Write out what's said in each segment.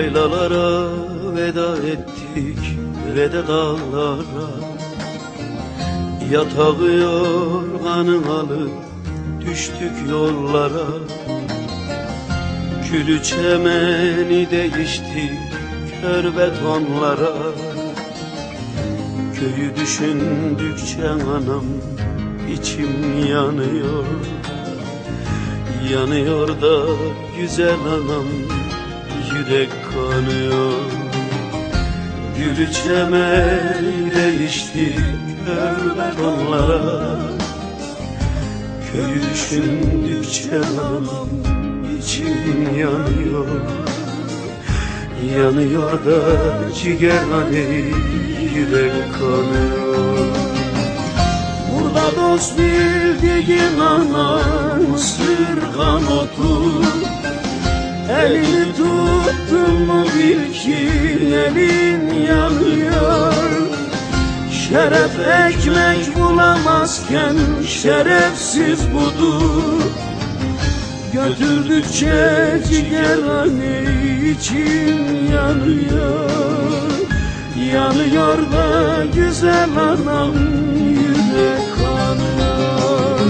Yaylalara veda ettik ve de dağlara. Yatağı yorganın alıp düştük yollara. Külü çemeni değiştik kör betonlara. Köyü düşündükçe anam içim yanıyor. Yanıyor da güzel anam yürek kanıyor. Gülü çemeni değiştik kör betonlara Köyü düşündükçe anam içim yanıyor. Yanıyor da ciğer hani yürek kanıyor. Burada dost bildiğin anan sırgan otur. Elini tuttun mu bil ki elin yanıyor. Şeref ekmek bulamazken şerefsiz budur. Götürdükçe ciğerhane içim yanıyor. Yanıyor da güzel anam yürek kanıyor.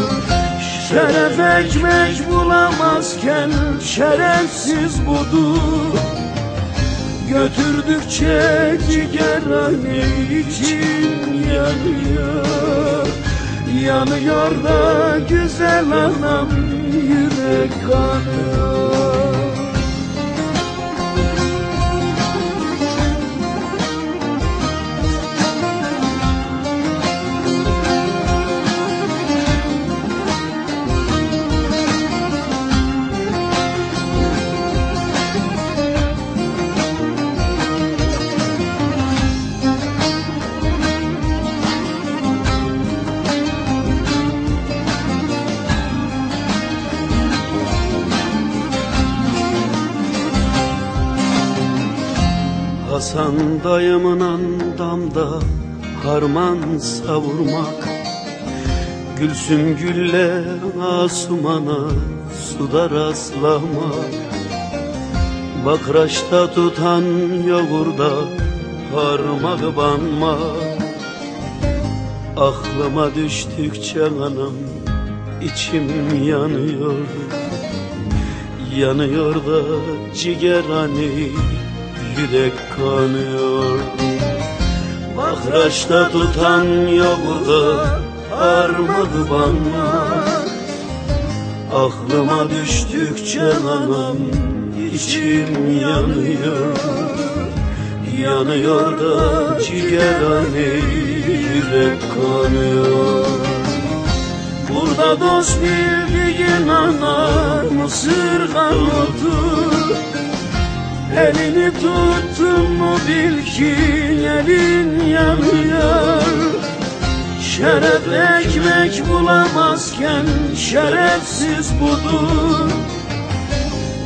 Şeref ekmek bulamazken şerefsiz budur Götürdükçe ciğerhane içim yanıyor. Yanıyor da güzel anam yürek kanıyor Hasan dayımın andamda harman savurmak. Gülsüm gülle asumana suda rastlamak. Bakraçta tutan yoğurda parmak banmak. Aklıma düştükçe anam içim yanıyor. Yanıyor da ciğer hani yürek kanıyor. Bakraçta tutan yolda armadı bana. Aklıma düştükçe anam içim yanıyor. Yanıyor da ciğerhane yürek kanıyor. Burada dost bildiğin anar mısırgan otur Elini tuttun mu bil ki elin yanıyor. Şeref ekmek bulamazken şerefsiz budur.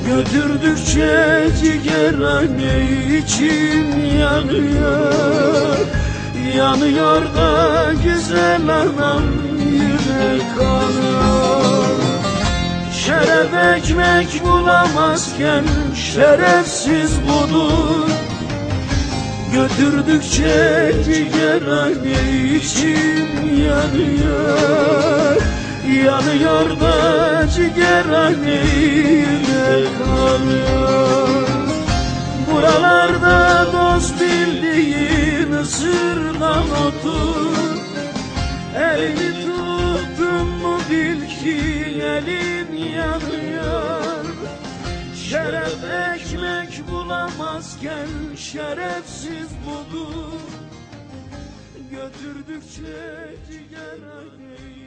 Götürdükçe ciğerhane içim yanıyor. Yanıyor da güzel anam yürek kanıyor Şeref ekmek bulamazken şerefsiz budur. Götürdükçe ciğerhane içim yanıyor. Yanıyor da ciğerhane yürek kanıyor Buralarda dost bildiğin ısırgan otur Elini tuttun mu bil ki elin yanıyor Şeref ekmek bulamazken şerefsiz budur. Götürdükçe ciğerhane içim